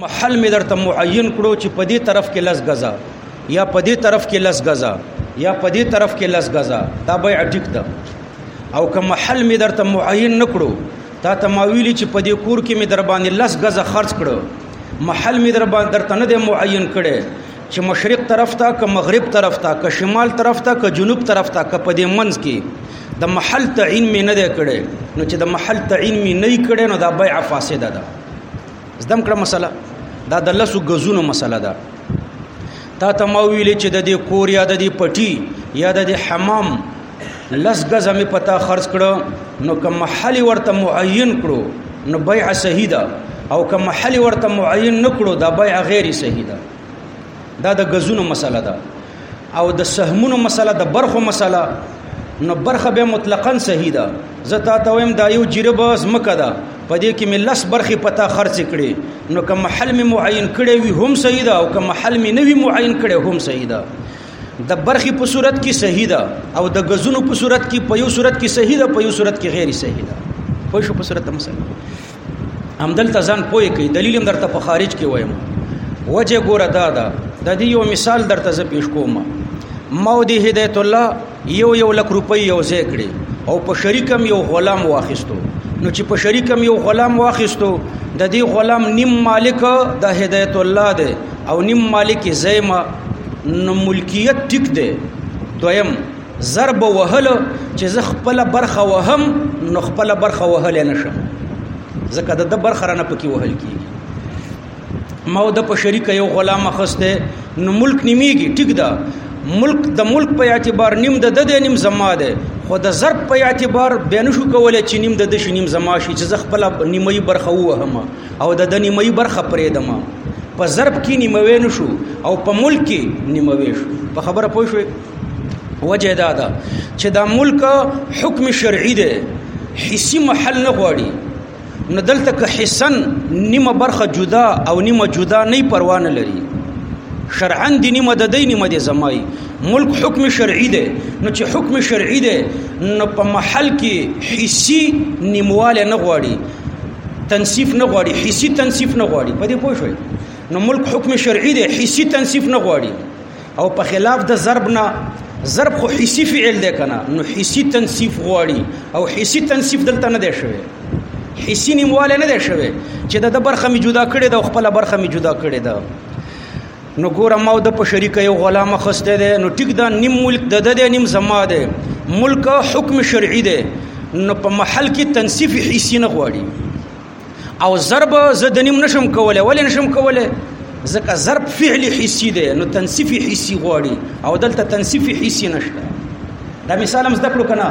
محل می درته معین کړو چې په دې طرف کې لس غزا یا په دې طرف کې لس غزا یا په دې طرف کې لس غزا دا به اټیک ده او که محل می درته معین نکړو تا ته ما ویلی چې په دې کور کې می در باندې لس غزا خرج کړو محل می در باندې درته نه دی معین کړي چې مشرق طرف ته که مغرب طرف ته که شمال طرف ته که جنوب طرف ته که په دې منځ کې د محل تعین می نه دی کړي نو چې د محل تعین می نه کړي نو دا بیع فاسده ده زدم کړه مسله دا د لسو غزونو مسله ده تا ته ما ویلې چې د دې کور یا د دې پټي یا د دې حمام لس غزه می پتا خرج کړو نو کوم محل ورته معین کړو نو بیع صحیح ده او کوم محل ورته معین نکړو دا بیع غیر صحیح ده دا د غزونو مسله ده او د سهمونو مسله د برخو مسله نو برخه به مطلقاً صحیح ده زه تا ته وایم دا یو جرب زمکه ده په دې کې مې لس برخې پتا خرڅ کړي نو که محل مې معین کړي وي هم صحیح ده او که محل مې نه وي معین کړي هم صحیح ده د برخې په صورت کې صحیح ده او د غزونو په صورت کې په یو صورت کې صحیح ده په یو صورت کې غیر صحیح ده په شو په صورت مسله همدلته ځان پوي کوي دلیل هم درته په خارج کې وایم وجه ګوره دا ده د دې یو مثال درته زه پیش کوم مودي هدایت الله یو یو لک روپۍ یو ځای کړي او په شریکم یو غلام واخیستو نو چې په شریکم یو غلام واخیستو د دې غلام نیم مالک د هدایت الله دی او نیم مالک زیمه نو ملکیت ټیک دی دویم ضرب وهل چې زه خپل برخه وهم نو خپل برخه وهل نه شم ځکه د د برخه نه پکې وهل کیږي ما د په شریک یو غلام خسته نو ملک نیمیږي ټیک ده ملک د ملک په اعتبار نیم د د نیم زما ده خو د ضرب په اعتبار به نشو کولای چې نیم د د شي نیم زما شي چې زه خپل نیمه برخه وهم او د د نیمه برخه پرې دم په ضرب کې نیموي نشو او په ملک کې نیموي شو په خبره پوه شوئ وجه دا ده چې دا ملک حکم شرعي دی حسي محل نه غواړي نو دلته که حسن نیمه برخه جدا او نیمه جدا نه پروا نه لري شرعا دی نیمه د دی نیمه د زمای ملک حکم شرعي دی نو چې حکم شرعي دی نو په محل کې حسي نیمواله نه غواړي تنصیف نه غواړي حسي تنصیف نه غواړي په دې پوه شئ نو ملک حکم شرعي دی حسي تنصیف نه غواړي او په خلاف د ضرب نه ضرب خو حسی فعل دی کنه نو حسی تنصیف غواړي او حسی تنصیف دلته نه دی شوی حسی نیمواله نه دی شوی چې د برخه می جدا کړي د خپل برخه می جدا کړي ده نو ګوره ما د په شریک یو غلام خسته ده نو ټیک دا نیم ملک د د نیم زما ده ملک حکم شرعي ده نو په محل کې تنصیف حسی نه غواړي او ضرب زه د نیم نشم کوله ولې نشم کوله ځکه ضرب فعل حسی دی نو تنصیف حسی غواړي او دلته تنصیف حسی نشته دا مثال هم زده کړو کنه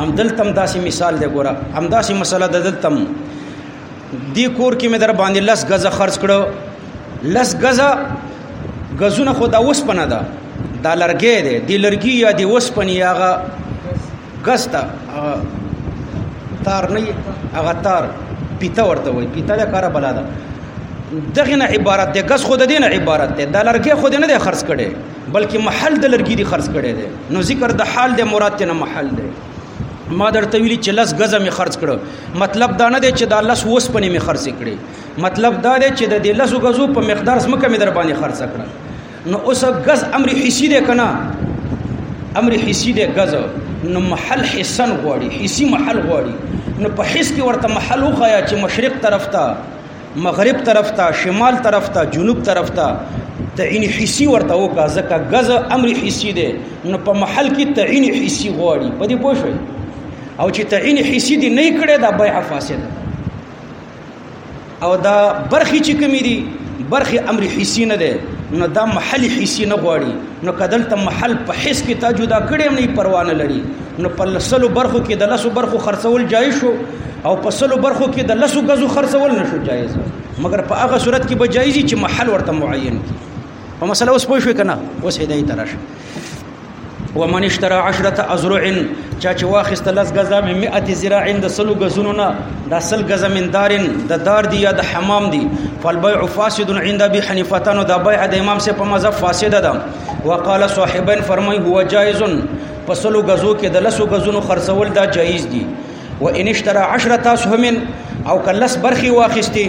هم دلته هم داسې مثال دی ګوره هم داسې مسله ده دلته هم دی کور کې مې در باندې لس غزه خرج کړو لس غزه غزونه خو دا وسپنه ده دا لرګی دی دی لرګی یا دی وسپنی هغه ګس ته هغه تار نه هغه تار پیته ورته وای پیته د کار بلا ده دغه نه عبارت ده ګس خود دین عبارت ده د لرګي خود نه ده خرڅ کړي بلکې محل د لرګي دی خرڅ کړي ده نو ذکر د حال د مراد نه محل ده ما درته ویلي چې لس غزه می خرج کړو مطلب دا نه دی چې دا لس وسپنې می خرج کړي مطلب دا دی چې د دې لس غزو په مقدار سمکه می در باندې خرج کړم نو اوس غز امر حسی دی کنه امر حسی دی غز نو محل حسن غواړي حسی محل غواړي نو په حس کې ورته محل وخایا چې مشرق طرف ته مغرب طرف ته شمال طرف ته جنوب طرف ته تعین حسی ورته وکا ځکه غز امر حسی دی نو په محل کې تعین حسی غواړي په دې پوه شئ او چې تعین حسی دی نه کړي دا بیع فاسده او دا برخي چې کومې دي برخي امر حسی نه ده نو دا محل حسی نه غواړي نو کدل ته محل په حس کې تا جدا کړي هم نه پروا نه لري نو په لسلو برخو کې د لسو برخو خرڅول جایز شو او په سلو برخو کې د لسو غزو خرڅول نشو جایز مګر په هغه صورت کې به جایز چې محل ورته معین کړي په مسله اوس پوه شو کنه اوس هدايه تراش ومن اشترى عشرة ازرع چا چې واخست لس غزا من 100 زراع د سلو غزونو نه د سل غزا من دارن د دار دی یا د حمام دی فالبيع فاسد عند ابي حنيفه تنو د بيع د امام سه په مذهب فاسد ده وقال صاحبن فرمای هو جائز په سلو غزو کې د لسو غزونو خرڅول دا جائز دي وان اشترى عشرة اسهم او کلس برخي واخستي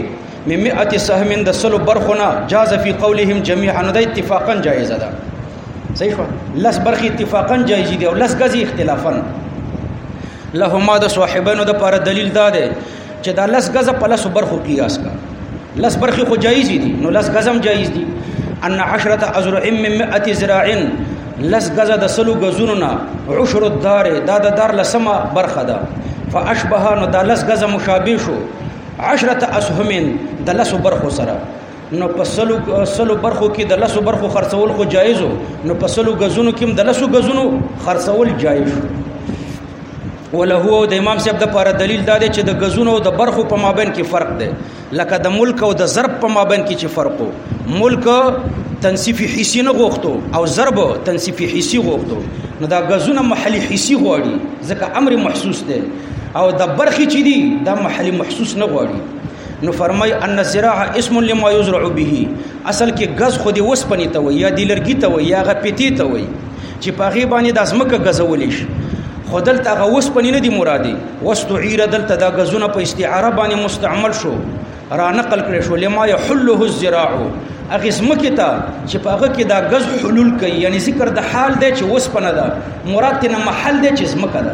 من مئه سهم د سلو برخونه جاز فی قولهم جميعا نو دا اتفاقا جایز ده صحیح شو لس برخې اتفاقا جایز دي او لس غزي اختلافا لهما د صاحبانو د پر دلیل دا ده چې دا لس غزه په لس برخو قیاس کا لس برخې خو جایز دي نو لس غزم جایز دي ان عشرة ازرع من مئه زراع لس غزه د سلو غزونو نه عشر الدار دا د دار لسمه برخه ده فاشبه نو دا لس غزه مشابه شو عشرت اسهمن د لسو برخو سره نو په سلو سلو برخو کې د لسو برخو خرڅول خو جایز نو په سلو غزونو کې د لسو غزونو خرڅول جایز وله او د امام صاحب د پاره دلیل دا دی چې د غزونو او د برخو په مابین کې فرق دی لکه د ملک او د ضرب په مابین کې چې فرق وو ملک تنصیفی حسی نه غوښتو او ضرب تنصیفی حسی غوښتو نو دا غزونه محلی حسی غواړي ځکه امر محسوس دی او د برخې چې دي د محل محسوس نه غواړي نو فرمای ان الزراعه اسم لما يزرع به اصل کې غز خو دې وسپنې ته وي یا د لرګي ته وي یا غپېتی ته وي چې په هغه باندې د ازمکه غزول شي خودل ته هغه وسپنې نه دی مرادي واستعير دلته دا غزونه په استعاره باندې مستعمل شو را نقل کړي شو لما يحله الزراع هغه زمکه ته چې په هغه کې دا غز حلول کوي یعنی ذکر د حال دی چې وسپنه ده مراد نه محل دی چې زمکه ده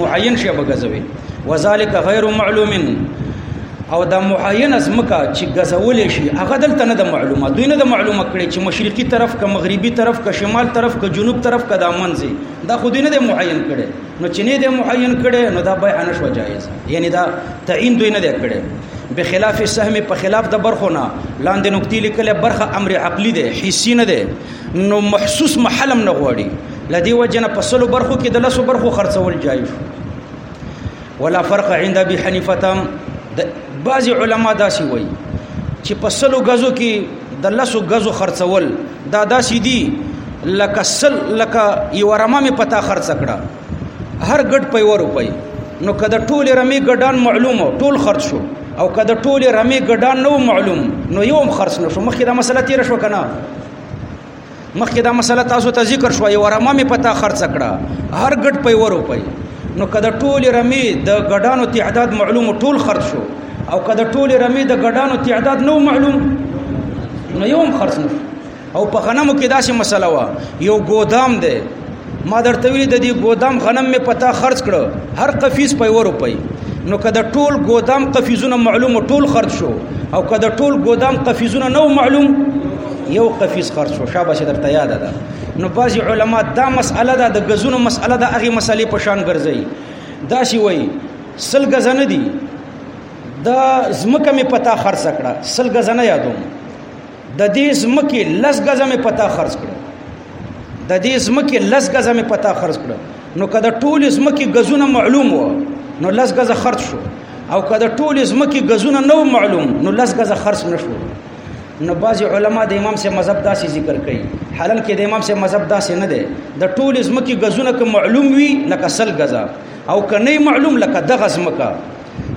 معین شی به غزوي وذالک غیر معلوم او دا معین از مکه چې غزول شي هغه دلته نه د معلومه دوی نه د معلومه کړي چې مشرقي طرف کا مغربي طرف کا شمال طرف کا جنوب طرف کا د منځي دا خو دوی نه د معین کړي نو چې نه د معین کړي نو دا به نه شو جایز یعنی دا تعین دوی نه کړي بخلاف السهم په خلاف د برخو نه لاندې نقطې لیکل برخه امر عقلی ده حسی نه ده نو محسوس محلم نه غواړي لدی وجنه په سلو برخو کې د لسو برخو خرڅول جایز ولا فرق عند ابي حنيفه تم بعض علما داسي وایي چې په سلو غزو کې د لسو غزو خرڅول دا داسي دي لکه سل لکه یو رمه می پتا خرڅ کړه هر ګډ په یو روپۍ نو کده ټول رمي ګډان معلومه ټول خرڅ شو او کده ټول رمي ګډان نو معلوم نو یو هم خرڅ نشو مخکې دا مسله تیر شو کنه مخکې دا مسله تاسو ته ذکر شو یو رمه مې پتا خرڅ کړه هر ګډ په یو روپۍ نو کله ټول رمې د ګډانو تعداد معلوم ټول خرڅ شو او کله ټول رمې د ګډانو تعداد نو معلوم نو یو هم خرڅ نه او په غنمو کې داسې مسله و یو ګودام دی ما درته ویلي د دې ګودام غنم مې پتا خرڅ کړو هر قفیز په یو روپۍ نو که د ټول ګودام قفیزونه معلوم ټول خرڅ شو او که د ټول ګودام قفیزونه نو معلوم یو قفیز خرڅ شو شابه درته یاد ده نو بعضی علما دا مسأله ده د غزونو مسأله ده هغه مسالې په شان ګرځي دا شی وای سل غزنه دي دا زمکه می پتا خرڅ کړه سل غزنه یادوم د دې زمکه لس غزه می پتا خرڅ کړه د دې زمکه لس غزه مې پتا خرج کړ نو کله ټول زمکه غزونه معلوم و نو لس غزه خرج شو او کله ټول زمکه غزونه نو معلوم نو لس غزه خرج نشو نو بعض علما د امام سے مذهب داسې ذکر کوي حالان کې د امام سے مذهب داسې نه دی د ټول زمکه غزونه که معلوم وي لکه سل غزه او که نه معلوم لکه دغه زمکه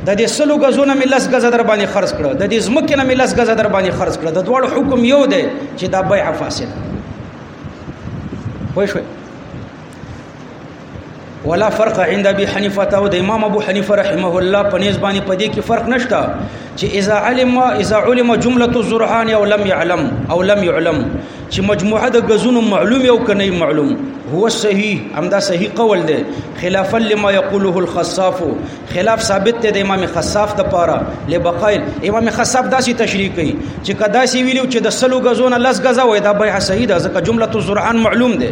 د دې سلو غزو نه ملس غز در باندې خرج کړو د دې زمکه نه ملس غز در باندې خرج کړو د دوړ حکم یو دی چې دا بیع فاسد وای شو ولا فرق عند ابي حنيفه او د امام ابو حنيفه رحمه الله په نيز باندې پدې کې فرق نشته چې اذا علم اذا علم جمله الزرعان او لم يعلم او لم يعلم چې مجموعه د غزونو معلوم او کنه معلوم هو صحیح همدا صحیح قول دی خلافا لما یقوله الخصاف خلاف ثابت دی د امام خصاف د پاره لبقایل امام خصاف داسې تشریح کوي چې کدا سی ویلو چې د سلو غزونه لس غزا وای دا به صحیح ده ځکه جمله الزرعان معلوم ده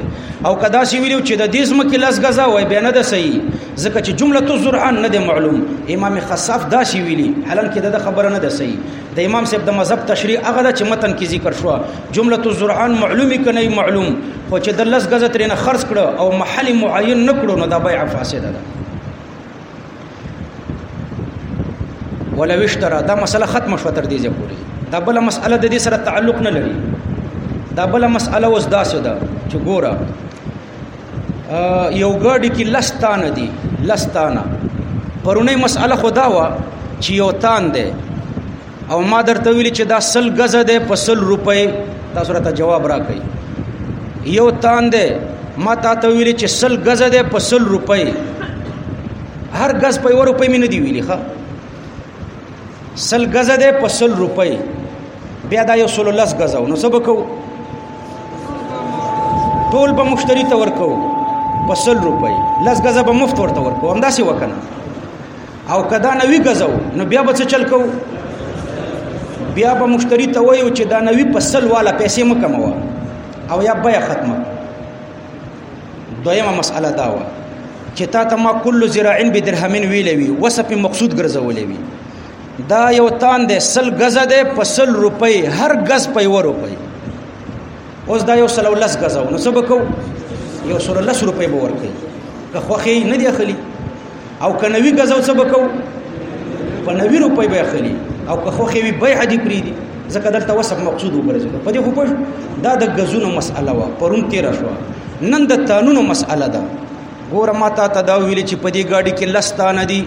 او کدا سی ویلو چې د دیزم کې لس غزا وای به نه ده صحیح ځکه چې جمله الزرعان نه ده معلوم امام خصاف داسې ویلي حالانکه دا خبره نه ده صحیح د امام صاحب د مذهب تشریح هغه ده چې متن کې ذکر شو جمله الزرعان معلومه کنه معلوم خو چې د لس غزا ترنه خرڅ کړه او محل معین نکړو نو دا به فاسده ده ولو اشترا دا مسله ختم شو تر دې ځې پوری دا بل مسله د دې سره تعلق نه لري دا بل مسله اوس داسې ده چې ګوره یو ګاډي کې لستانه دي لستانه پرونی مسله خدا وا چې یو تان دی او ما درته ویل چې دا سل غزه ده په سل روپۍ تاسو راته جواب راکړئ یو تان ده ما تا ته ویل چې سل غزه ده په سل روپۍ هر غز په یو روپۍ مې نه دی ویلي ښه سل غزه ده په سل روپۍ بیا دا یو سل لس غزه نو څه وکړو ټول به مشتری ته ورکو په سل روپۍ لس غزه به مفت ورته ورکو همداسې وکنه او کدا نوی غزو نو بیا به څه چل کو بیا به مشتری ته وایو چې دا نوی په سل والا پیسې مکموه او یا بیا ختمه دویمه مسأله دا و چې تا ته ما کل زراعین به درهمین ویلې وی وسپ مقصود ګرځولې وی دا یو تان دی سل غزه دی په سل روپۍ هر غز په یو روپۍ اوس دا یو سل ولس غزه نو سبکو یو سل ولس روپۍ به ورکړي که خوخي نه دی خلی او کنوي غزو څه بکو په نوي روپۍ به اخلي او که خو خوي به عادي پری دي ځکه دلته وسب مقصود وګرځي په دې خو پښ دا د غزونو مسأله وا پرون تیر شو نن د تانونو مسأله ده ګوره ما تا ته دا ویل چې په دې ګاډي کې لستانه دي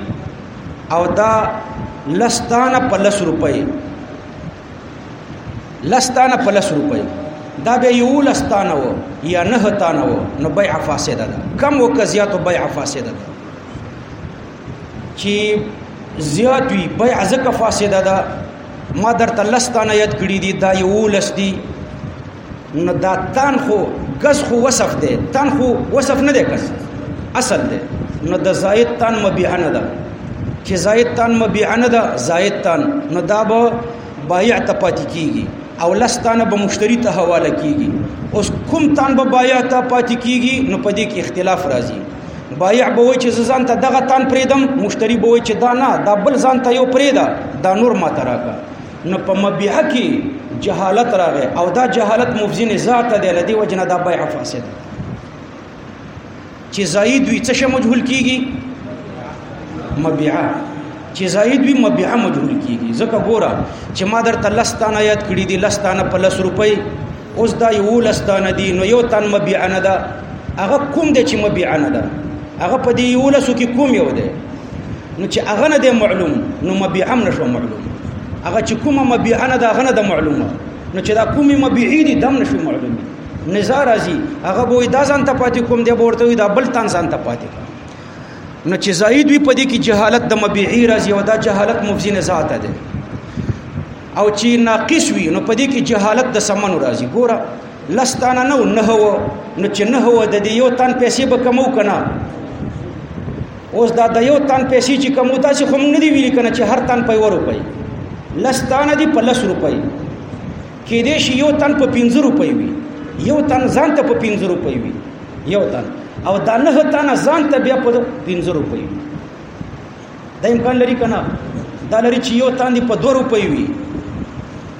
او دا لستانه په لس روپۍ لستانه په لس روپۍ دا به یو لستانه و یا نه تانه و نو بیع فاسده ده کم او که زیات بیع فاسده ده چې زیات وي بیع ځکه فاسده ده ما درته لستانه یاد کړی دي دا یو لس دي نو دا تن خو ګز خو وصف دی تن خو وصف نه دی ګز اصل دی نو د زائد تن مبيع نه ده چې زائد تن مبيع نه ده زائد تن نو دا به بایع ته پاتې کیږي او لستانه به مشتری ته حواله کیږي اوس کوم تن به بایع ته پاتې کیږي نو په دې کې اختلاف راځي بایع به وای چې ځان ته دغه تن پریدم مشتری به وای چې دا نه دا بل ځان ته یو پریدا دا نور ما تراکه نو په مبيح کې جهالت راغی او دا جهالت مفزين ذات دی لدی وجنه دا بيع فاسد چې زاید وي څه مجهول کیږي مبيعه چې زاید وي مبيعه مجهول کیږي ځکه ګوره چې ما درته لستانه یاد کړی دي لستانه په لس روپۍ اوس دا یو لستانه دی نو یو تن مبیعنه ده هغه کوم دی چې مبیعنه ده هغه په دې یو لسو کې کوم یو دی نو چې هغه نه دی معلوم نو مبیعم نشو معلوم هغه چې کومه مبیعنه ده هغه نه ده معلومه نو چې دا کومې مبیعی دي دم نشو معلومه نزا راځي هغه به دا ځان ته پاتې کوم دی ورته وي دا بل تن ځان ته پاتې کوم نو چې زاید وي په دې کې جهالت د مبيعي راځي او دا جهالت مفزي نه ذاته ده او چې ناقص وي نو په دې کې جهالت د سمنو راځي ګوره لستانه نو نه هو نو چې نه هو د دې یو تن پیسې به کمو کنه اوس دا د یو تن پیسې چې کمو تاسو خو موږ نه دی ویل کنه چې هر تن په ورو پي لستانه دی په لس روپۍ کې دې شي یو تن په 50 روپۍ وي یو تن ځان ته په 50 روپۍ وي یو تن او دا نه تن ځان ته بیا په 50 روپۍ وي دا امکان لري کنه دا لري چې یو تان دی په 2 روپۍ وي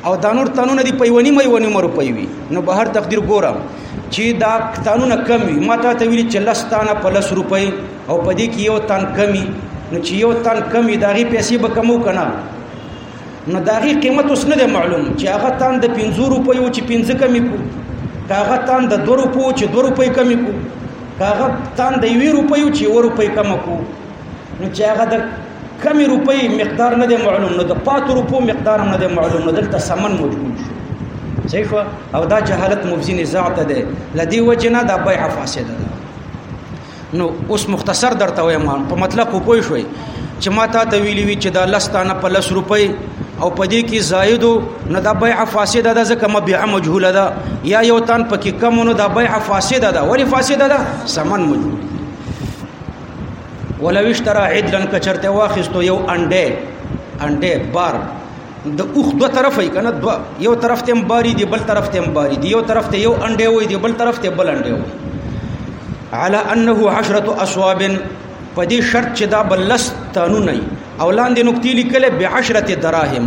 او دا نور تانونه دی په ونی مې ونی مر روپۍ وي نو به هر تقدیر ګورم چې دا تانونه کم وي ما ته ویل چې لس تانه په لس روپۍ او په دې کې یو تان کمی نو چې یو تان کمی داغي پیسې به کمو کنه نو داغي قیمت اوس نه دی معلوم چې هغه تان د 50 روپۍ او چې 15 کمی کو هغه تان د 2 روپۍ چې 2 روپۍ کمی کو هغه تان د 1 روپۍ چې 1 روپۍ کم کو نو چې هغه د کمی روپۍ مقدار نه دی معلوم نو د پاتو روپو مقدار هم نه دی معلوم نو دلته سمن مجهول شو صحیح شو او دا جهالت مفزي نزاع ته دی لدی وجه نه دا بیع فاسده ده نو اوس مختصر درته وایم په مطلب خو پوه شوي چې ما تا ته ویلی وی چې دا لستانه په لس روپۍ او پدې کې زائد نه د بيع فاسد ده ځکه مبيع مجهوله ده یا یو تن پکې کم نه د بيع فاسد ده ولی فاسد ده سمن مجهول ولو اشترا عدلا کچرته واخستو یو انډه انډه بار د اوخ دوه طرفه کنه دو یو طرف ته باری دی بل طرف ته باری دی یو طرف ته یو انډه وای دی بل طرف ته بل انډه وای على انه عشره اصواب په دې شرط چې دا بلس تانو نه او لاندې نقطې لیکلې به عشره دراهم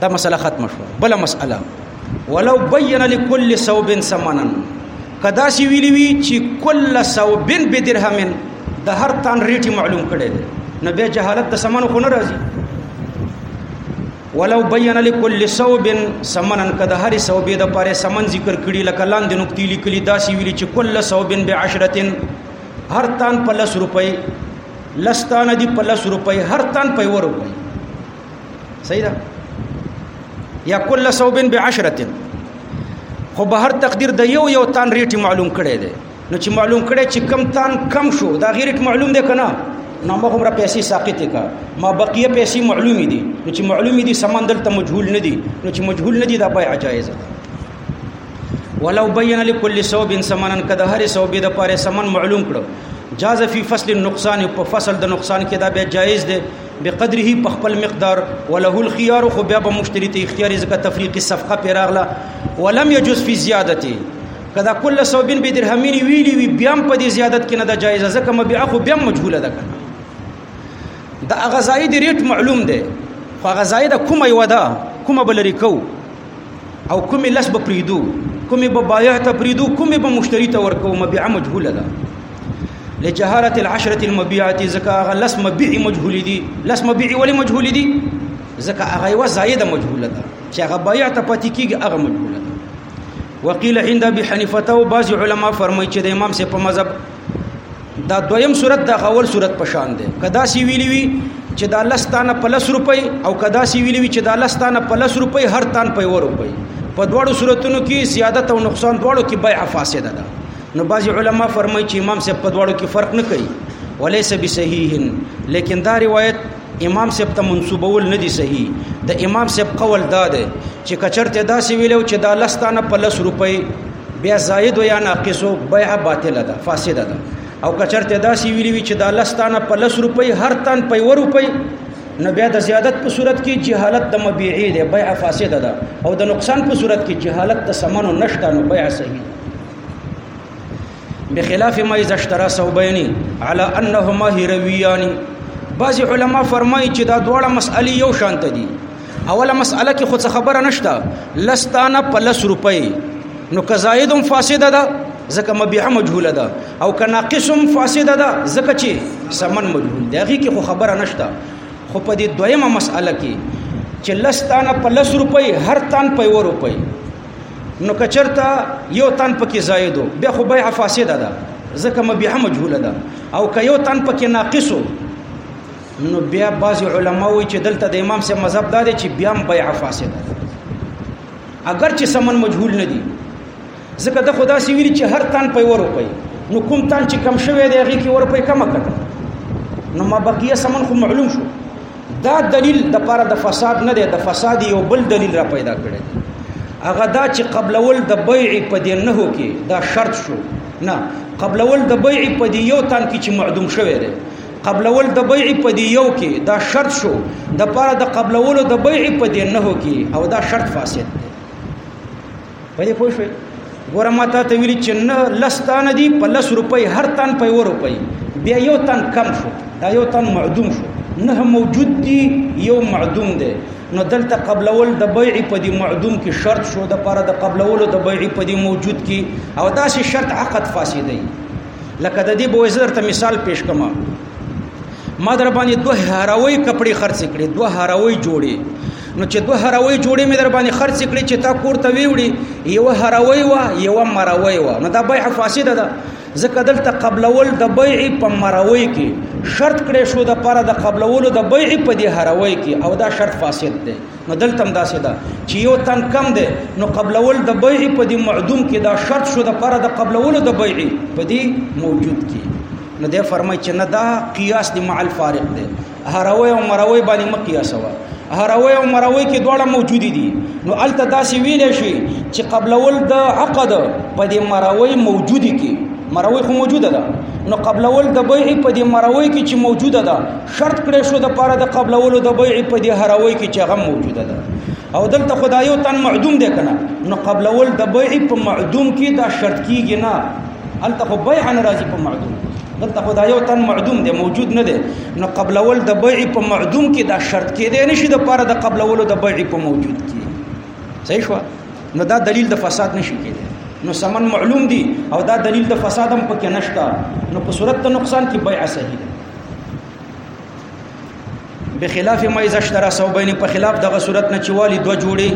دا مسله ختم شو بل مسله ولو بین لكل ثوب ثمنا کدا سی ویلی وی چې کل ثوب بدرهم د هر تن ریټ معلوم کړي نو به جهالت د ثمن خو نه راځي ولو بین لكل ثوب ثمنا کدا هر ثوب د پاره ثمن ذکر کړي لکه لاندې نقطې لیکلي دا سی ویلی چې کل ثوب بعشرتن هر تن په لس روپۍ لستان دی په لس روپۍ هر تن په ور روپۍ صحیح ده یا کل صوب بعشره خو به هر تقدیر د یو یو تان ریټ معلوم کړي دی نو چې معلوم کړي چې کم تان کم شو دا غیر معلوم دی کنه نو موږ هم را پیسې ساقط کا ما بقیه پیسې معلومې دي نو چې معلومې دي سامان دلته مجهول نه دي نو چې مجهول نه دي دا بای جایز ده ولو بین لكل صوب سمنن کده هر صوب د پاره سمن معلوم کړو جاز فی فصل النقصان په فصل د نقصان کې دا به جایز ده بقدره په خپل مقدار وله الخيار خو بیا به مشتری ته اختیار ځکه تفریق صفقه پیراغله ولم يجوز في زيادته کدا کله صوبین به درهمین ویلی وی بیا په دې زیادت کې نه د جایز ځکه مبيع خو بیا مجهوله ده کنه د غزاید ریټ معلوم ده خو غزاید کومه یو ده کومه بلری کو او کومې لس به پریدو کومې به بایع ته پریدو کومې به مشتری ته ورکو مبيعه مجهوله ده لجهاله العشره المبيعه زکه هغه لس مبيع مجهول دي لس مبيع ولې مجهول دي زکه هغه یو زائده مجهوله ده چې هغه بایع ته پاتې کیږي هغه مجهوله ده وقيل عند ابي حنيفه او بعض علما فرمایي چې د امام سي په مذهب دا دویم صورت د اول صورت په شان دی کدا سی ویلی وی چې دا لستانه په لس روپۍ او کدا سی ویلی وی چې دا لستانه په لس روپۍ هر تان په یو روپۍ په دواړو صورتونو کې زیادت او نقصان دواړو کې بیع فاسده ده نو بعضی علما فرمایي چې امام صاحب په دواړو کې فرق نه کوي وليس بصحيح لیکن دا روایت امام صاحب ته منسوبول نه دي صحیح د امام صاحب قول دا دی چې کچرته دا سی ویلو چې دا لستانه په لس روپۍ بیا زائد یا ناقص بیع باطل ده فاسد ده او کچرته دا سی ویلو چې دا لستانه په لس روپۍ هر تن په ور روپۍ نو بیا د زیادت په صورت کې جهالت د مبيعي دی بیع فاسد ده او د نقصان په صورت کې جهالت د سمنو نشته نو بیع صحیح ده بخلاف ما اذا اشترى ثوبين على انهما هرويان بعض علما فرمایي چې دا دواړه مسئلې یو شان دي اوله مسئله کې خو څه خبره نشته لستانه په لس روپۍ نو که زایدم فاسده ده ځکه مبيعه مجهوله ده او که ناقصم فاسده ده ځکه چې سمن مجهول ده هغه کې خو خبره نشته خو په دې دویمه مسئله کې چې لستانه په لس روپۍ هر تان په یو روپۍ نو کچرته یو تن پکې زائدو بیا خو بیع فاسده ده ځکه مبيح مجهوله ده او که یو تن پکې ناقصو نو بیا بعض علما وایي چې دلته د امام سره مذهب دا دی چې بیا هم بیع فاسده ده اگر چې سمن مجهول نه دي ځکه د خدا سی ویل چې هر تن په ور روپي نو کوم تن چې کم شوی دی هغه کې ور روپي کم کړ نو ما بقیه سمن خو معلوم شو دا دلیل د پاره د فساد نه دی د فساد یو بل دلیل را پیدا کړی هغه دا چې قبلول د بیع په دې نه هو کې دا شرط شو نه قبلول د بیع په دې یو تن کې چې معدوم شوی دی قبلول د بیع په دې یو کې دا شرط شو د پاره د قبلولو د بیع په دې نه هو کې او دا شرط فاسد دی په دې پوه شوې ګوره ما تا ته ویلي چې نه لس تانه دي په لس روپۍ هر تن په یو روپۍ بیا یو تن کم شو دا یو تن معدوم شو نه موجود دي یو معدوم دی نو دلته قبلول د بیع په دې معدوم کې شرط شو د پاره د قبلولو د بیع په دې موجود کې او داسې شرط عقد فاسدي لکه د دې بوزر ته مثال پیش کما ما در باندې دوه هراوي کپڑے خرڅ کړې دوه هراوي جوړې نو چې دوه هراوي جوړې مې در باندې خرڅ کړې چې تا کور ته ویوړي یو هراوي وا یو مراوي وا نو دا بیع فاسده ده ځکه دلته قبلول د بیع په مراوي کې شرط کړې شو د پاره د قبلولو د بیع په دې هراوي کې او دا شرط فاسد دی نو دلته هم داسې ده چې یو تن کم دی نو قبلول د بیع په دې معدوم کې دا شرط شو د پاره د قبلولو د بیع په دې موجود کې نو ده فرمای چې نه دا قیاس دی مع الفارق دی هروي او مروي باندې مقیاس وا هروي او مروي کې دواړه موجود دي نو الته داسې ویل شي چې قبل ول د عقد په دې مروي موجود کې مروي خو موجوده ده نو قبل ول د بیع په دې مروي کې چې موجوده ده شرط کړی شو د پاره د قبل ول د بیع په دې هروي کې چې هغه موجوده ده او دلته خدایو تن معدوم دی کنه نو قبل ول د بیع په معدوم کې دا شرط کیږي نه هلته خو بیع نه راځي په معدوم دلته خو دا یو تن معدوم دی موجود نه دی نو قبلول د بیع په معدوم کې دا شرط کې دی نشي د پاره د قبلولو د بیع په موجود کې صحیح شو نو دا دلیل د فساد نشي کېدی نو سمن معلوم دي او دا دلیل د فساد هم پکې نشته نو په صورت د نقصان کې بیع صحیح ده بخلاف ما اذا اشترى صوبين په خلاف دغه صورت نه چوالي دوه جوړي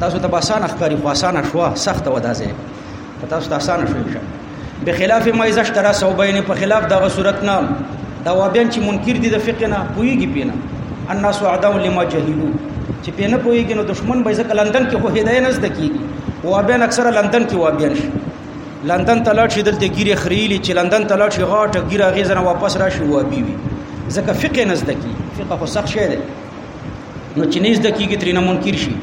تاسو ته باسان اخکاری خو آسان شو سخت ودازه پتا ست آسان شو انشاء الله بخلاف ما اذا اشترى صوبين په خلاف دغه صورت نه دا وابین چې منکر دي د فقه نه پويږي پینه الناس اعداء لما جهلوا چې پینه پويږي نو دشمن به ځکه لندن کې خو هدايه نه زده کیږي وابین اکثره لندن کې وابین شي لندن ته لاړ شي دلته ګیره خریلی چې لندن ته لاړ شي غاټه ګیره غیزنه واپس راشي وابي وي ځکه فقه نه زده کی فقه خو سخت شی دی نو چې نيز د کیږي ترنه منکر شي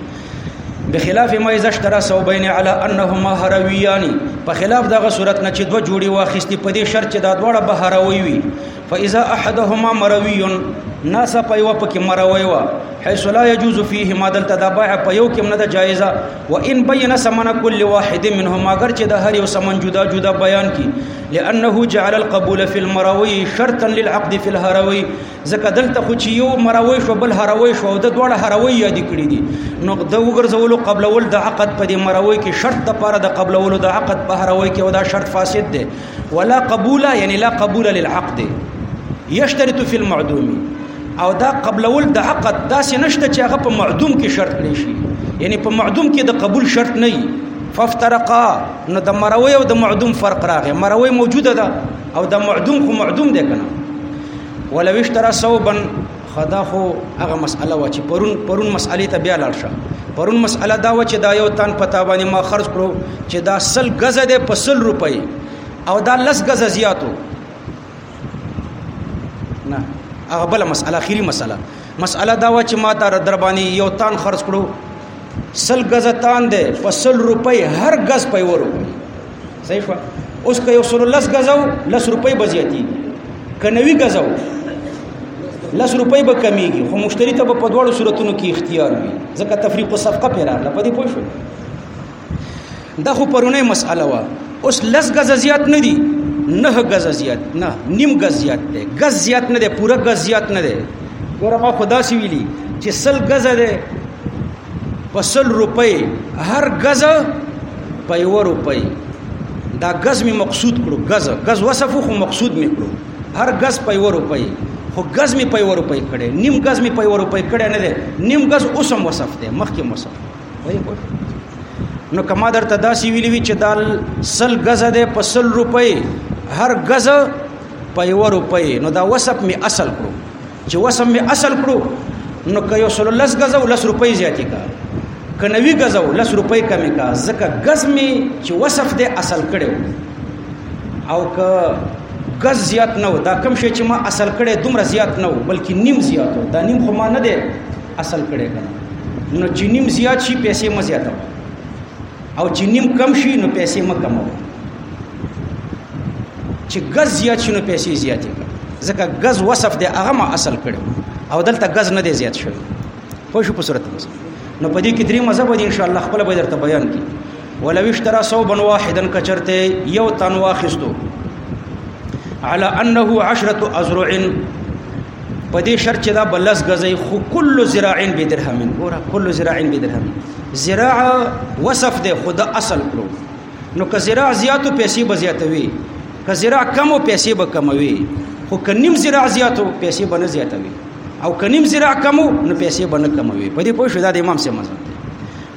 بخلاف ما اذا اشترى ثوبين على انهما هرويان په خلاف دغه صورت نه چې دوه جوړي واخستي په دې شرط چې دا دواړه بهروي وي فاذا احدهما مروي ناس په یو پکې مروي وا حيث لا يجوز فيه ما دلته دا بيع په یو کې نه ده جایزه وان بين ثمن كل واحد منهما اگر چې د هر یو ثمن جدا جدا بیان کی لانه جعل القبول في المروي شرطا للعقد في الهروي ځکه دلته خو چې یو مراوي شو بل هروي شو او د دواړه هروي یاد کړی دي نو د وګرځولو قبلول د عقد په دې مراوي کې شرط د پاره د قبلولو د عقد په هروي کې او دا شرط فاسد دی ولا قبول یعنی لا قبول للعقد یشترط فی المعدوم او دا قبلول د عقد داسې نشته چې هغه په معدوم کې شرط کړی شي یعنی په معدوم کې د قبول شرط نه فافترقا نو د مروي او د معدوم فرق راغی مروي موجوده ده او د معدوم خو معدوم دی کنه ولو اشترى ثوبا خدا خو هغه مسأله و چې پرون پرون مسألې ته بیا لاړ شه پرون مسأله دا و چې دا یو تن په تابانه ما خرج کړو چې دا سل غزه ده په سل روپۍ او دا لس غزه زیاتو نه هغه بل مسأله اخیری مسأله مسأله دا و چې ما دا دربانی یو تن خرج کړو سل غزه تان ده په سل روپۍ هر غز په ورو صحیح شو اوس که یو سر لس غزاو لس روپۍ بزیاتی کنوي غزاو لس روپۍ به کمیږي خو مشتری ته په دوړو صورتونو کې اختیار وي ځکه تفریق او صفقه پیرا لپاره دی پوه شو دا خو پرونه مسأله وا اوس لس غزا زیات نه دي نه غزا زیات نه نیم غز زیات دی غز زیات نه دی پوره غز زیات نه دی ګوره ما خدا سی ویلی چې سل غزا دی په سل روپۍ هر غز په یو روپۍ دا غز می مقصود کړو غز غز وصف خو مقصود می کړو هر غز په یو روپۍ خو غز می په یو روپۍ کړي نیم غز می په یو روپۍ کړي نه دی نیم غز اوسم وصف دی مخکې وصف وایي نو کما درته داسې ویلی وی چې دال سل غز ده په سل روپۍ هر غز په یو روپۍ نو دا وصف می اصل کړو چې وسم می اصل کړو نو که یو سل لس غزه ولس روپۍ زیاتې کا که نوی غزه ولس روپۍ کمې کا ځکه غز می چې وسخ دی اصل کړو او که غز زیات نه و دا کم شي چې ما اصل کړي دومره زیات نه و بلکې نیم زیات و دا نیم خو ما نه دی اصل کړي کنه نو چې نیم زیات شي پیسې مزیاته او چې نیم کم شي نو پیسې مکمه چې غز زیات شنو پیسې زیات کړي ځکه غز وصف دی هغه ما اصل کړو او دلته غز نه دی زیات شوی خو شو په صورت نو په دې کې درې مذهب دي ان شاء الله خپل به درته بیان کړي ولو اشترى صوبا واحدا کچرته یو تن واخستو على انه عشرة ازرع په دې شرط چې دا بلس غزي خو کل زراعين به درهم ګوره کل زراعين به درهم زراع وصف ده خدا اصل کړو نو که زراع زیاتو پیسې به زیاتوي که زراع کمو پیسې به کموي خو که نیم زراع زیاتو پیسې به نه زیاتوي او که نیم زراع کمو نو پیسې به نه کموي په دې پوه شو دا د امام سي مذهب دی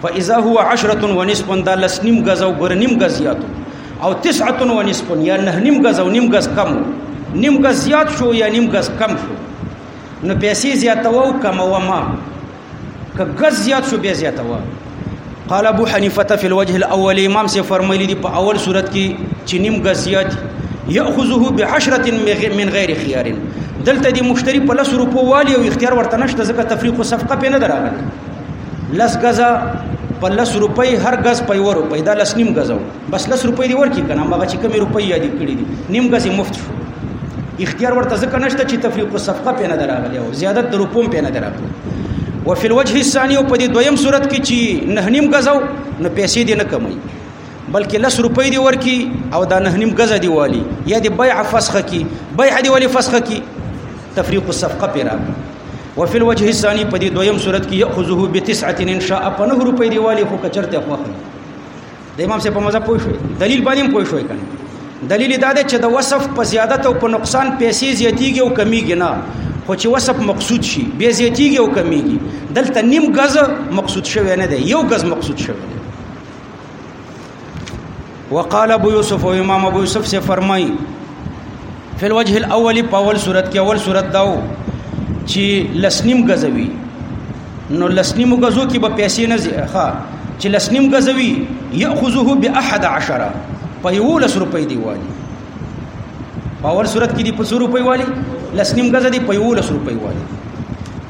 فاذا هو عشره ونصف دا لس نیم غز او ګر نیم غز زیاتو او تسعه ونصف یا نه نیم غز او نیم غز کمو نیم غز زیات شو یا نیم غز کم شو نو پیسې زیاتو او کمو ما که ګز زیات شو بیا زیاته و قال ابو حنیفه فی الوجه الاول امام سے فرمایلی دی په اول صورت کې چې نیم ګز زیات یاخذه بعشره من غیر خيار دلته دی مشتری په لس روپو والی او اختیار ورته نشته ځکه تفریق او صفقه په نه دراغلی لس غزا په لس روپۍ هر غز په یو روپۍ دا لس نیم غزا بس لس روپۍ دی ورکی کنه مګه چې کمی روپۍ یادې کړې دي نیم غزي مفت شو اختیار ورته ځکه نشته چې تفریق الصفقه پینه دراغلی او زیادت د روپوم پینه دراغلی وفي الوجه الثاني په دې دویم صورت کې چې نه نیم غزو نو پیسې دې نه کموي بلکې لس روپۍ دی ورکی او دا نه نیم غزه دی والی یا دی بیع فسخه کی بیع دی والی فسخه کی تفریق الصفقه پیرا وفي الوجه الثاني په دې دویم صورت کې یاخذه بتسعه ان شاء په نه روپۍ دی والی خو کچرته خوخه د امام صاحب په مذهب پوه شوي دلیل باندې هم پوه شوي کنه دلیل دا دی چې د وصف په زیادت او په نقصان پیسې زیاتیږي او کمیږي نه خو چې وصف مقصود شي بیا زیاتیږي او کمیږي دلته نیم غز مقصود شوی نه دی یو غز مقصود شوی دی وقال ابو يوسف او امام ابو يوسف سے فرمای فل وجه الاول په اول صورت کې اول صورت داو چې لسنیم غزوي نو لسنیم غزو کې به پیسې نه زی ښه چې لسنیم غزوی یاخذه ب 11 په یو لس روپۍ دی والی په اول صورت کې دی په 100 روپۍ والی لسنیم غزه دی په یو لس روپۍ والی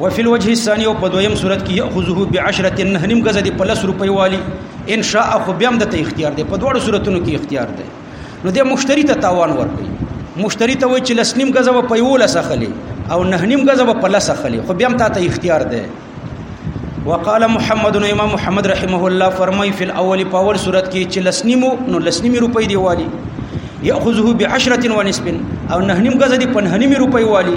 وفي الوجه الثاني او په دویم صورت کې یاخذه ب 10 نهنیم غزه دی په لس روپۍ والی ان شاء خو بیا هم د اختیار دی په دوه صورتونو کې اختیار دی نو د مشتری ته تاوان ورکړي مشتری ته وای چې لس نیم غزه په یو لس اخلي او نه نیم غزه په لس اخلي خو بیا هم تاسو اختیار ده وقال محمد نو امام محمد رحمه الله فرمای فی الاول په اول صورت کې چې لس نیمو نو لس نیمه روپۍ دی والی یاخذه بعشره ونصف او نه نیم غزه دی په نه نیمه روپۍ والی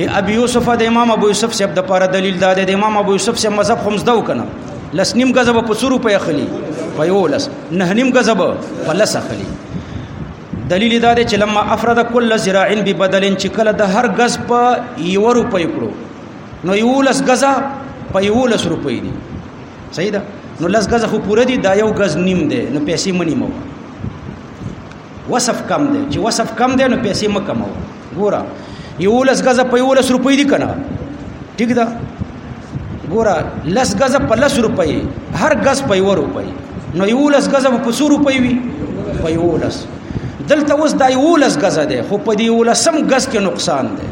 لابي يوسف د امام ابو يوسف صاحب د پاره دلیل دا دی د امام ابو يوسف صاحب مذهب هم زده وکنه لس نیم غزب په سورو په اخلي په یو لس نه نیم غزب په لس اخلي دلیل دا دی چې لما افرد کل زراع ببدل چې کله د هر غز په یو روپې کړو نو یو لس غزا په یو لس روپې دي صحیح ده نو لس غزا خو پوره دي دا یو غز نیم دی نو پیسې منی مو وصف کم دی چې وصف کم دی نو پیسې م کمو ګوره یولس غزه په یولس روپۍ دی کنه ټیک ده ګوره لس غزه په لس روپۍ هر غز په یو روپۍ نو یولس غزه په څو روپۍ وي په یولس دلته اوس دا یولس غزه ده خو په دې یولسم غز کې نقصان ده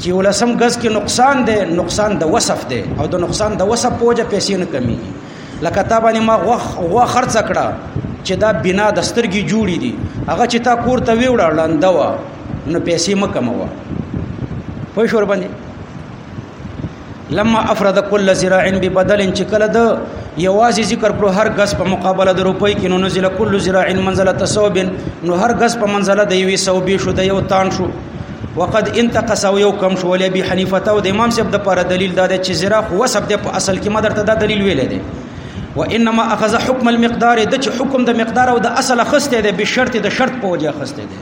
چې ولسم غز کې نقصان دی نقصان د وصف دی او د نقصان د وصف پوجا پیسې نه کمیږي لکه تا باندې ما غوخ غوا خرڅ کړه چې دا بنا د سترګي جوړې دي هغه چې تا کور ته ویوړه لاندې و نو پیسې مکموه پوه شو باندې لما افرد كل زراع ببدل چې کله د یوازې ذکر کړو هر غس په مقابله د روپۍ کې نو نزل كل زراع منزله صوب نو هر غس په منزله د یوې صوبې شو د یو تان شو وقد انتقص او یو کم شو ولې ابي حنیفه او د امام صاحب د پر دلیل دا چې زراع خو وسب د په اصل کې مدرته دا دلیل ویل دی وانما اخذ حكم المقدار د حکم د مقدار او د اصل خسته دی به شرط د شرط په وجه خسته دی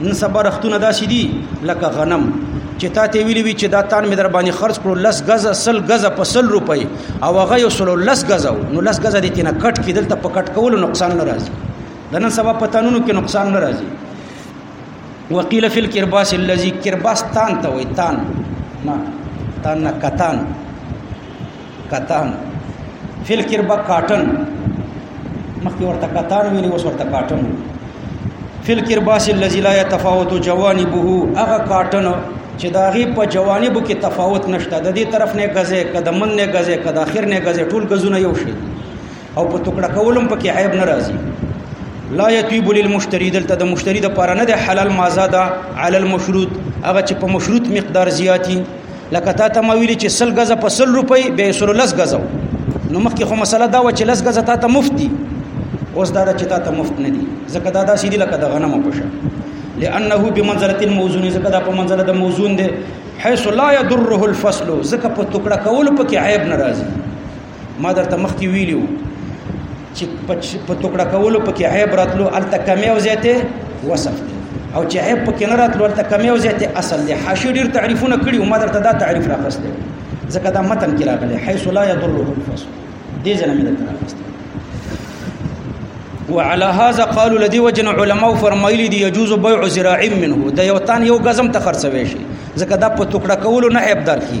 نن سبا رختونه داسې دي لکه غنم چې تا ته ویلي وي چې دا تان مې در باندې خرج کړو لس غزه سل غزه په سل روپۍ او هغه یو سلو لس غزه نو لس غزه دې تینه کټ کې دلته په کټ کولو نقصان نه راځي د نن سبا په تانونو کې نقصان نه راځي وقیل فی الکرباس الذی کرباس تان ته وای تان نه تان نه کتان کتان فل کربا کاټن مخکې ورته کتان ویلي اوس ورته کاټن فل کرباس الذي لا يتفاوت جوانبه هغه کاټن چې دا غي په جوانبو کې تفاوت نشته د دې طرف نه غزه کده من نه غزه کده اخر نه غزه ټول غزونه یو شي او په ټوکړه کولم پکې عیب نه راځي لا یطیب للمشتری دلته د مشتری د پاره نه د حلال مازه ده علی المشروط هغه چې په مشروط مقدار زیاتی لکه تا ته مویل چې سل غزه په سل روپۍ به سل لس غزه نو مخکې خو مسله دا و چې لس غزه تا ته مفتی اوس دا چې تا ته مفت نه دي ځکه دا داسې دي لکه د غنمو په شان لانه بمنزله الموزون ځکه دا په منزله د موزون دی حيث لا يضره الفصل ځکه په ټوکړه کول پکې عیب ناراضي ما درته مخکې ویلو چې په ټوکړه کولو پکې عیب راتلو الته کمی او زیاته وصف دی او چې عیب پکې نه راتلو الته کمی او زیاته اصل دی حاشیه ډیر تعریفونه کړي او ما درته دا تعریف راخسته ځکه دا متن کې راغلی حيث لا يضره الفصل دې ځنه مې درته راخسته وعلى هذا قالوا لدي وجن علماء فرمایلی دی يجوز بيع زراع منه د یو تان یو غزم ته خرڅوي شي ځکه دا په ټوکړه کولو نه عیب درکې